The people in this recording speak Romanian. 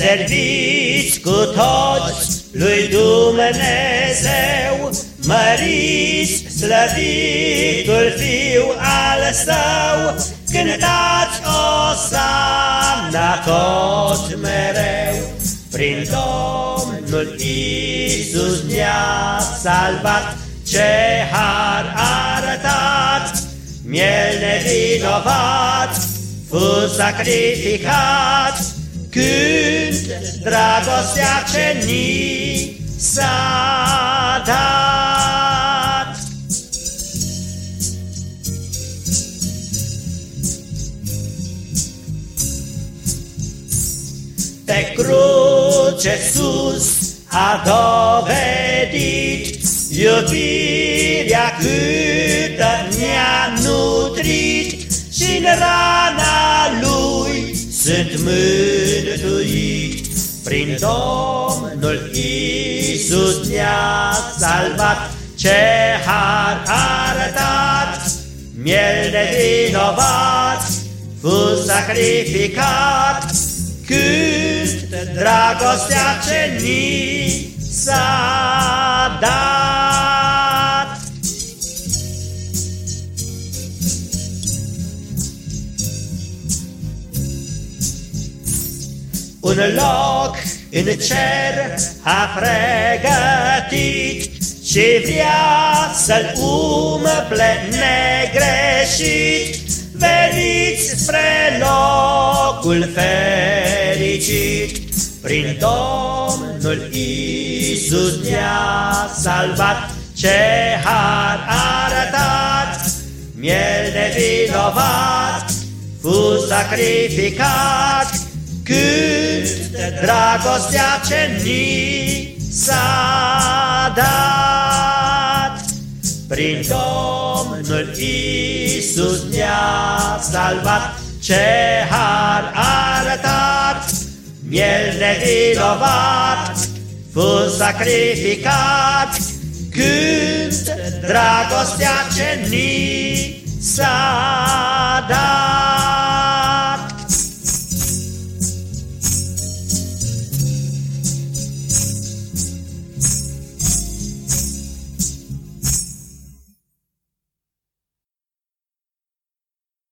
Serviți cu toți lui Dumnezeu, Măriți slăvitul Fiu al Său, Cântați o sana tot mereu, Prin Domnul Iisus ne-a salvat, Ce har arătat, miel nevinovat, fu sacrificat, când dragostea ce ni s-a dat. Pe cruce sus a dovedit Iubirea câtă ne-a nutrit și rana lui sunt mântuit prin Domnul Iisus ne-a salvat, ce har arătat, miel nevinovat, fu sacrificat, cât dragostea ce ni s-a dat. Un loc în cer a pregătit Și vrea să-l umple negreșit. Veniți spre locul fericit. Prin Domnul Iisus ne-a salvat. Ce har arătat, miel nevinovat Fu sacrificat cât dragostea ce ni s-a dat. Prin Domnul Iisus ne-a salvat, ce har arătat, miel nevinovat, fu sacrificat, cât dragostea ce ni s-a dat.